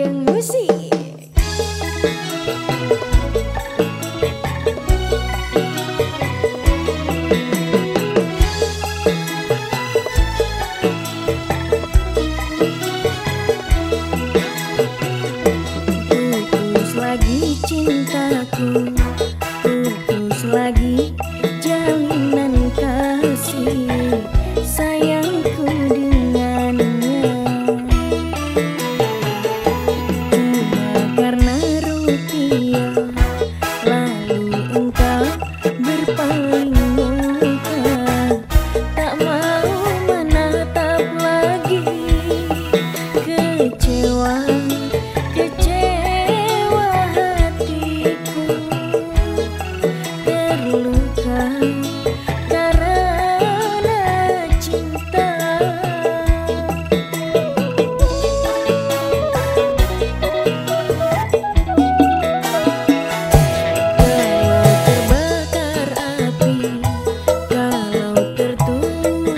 Geng Musik. Putus lagi cintaku Putus lagi jalinan kasih. Saya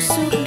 suka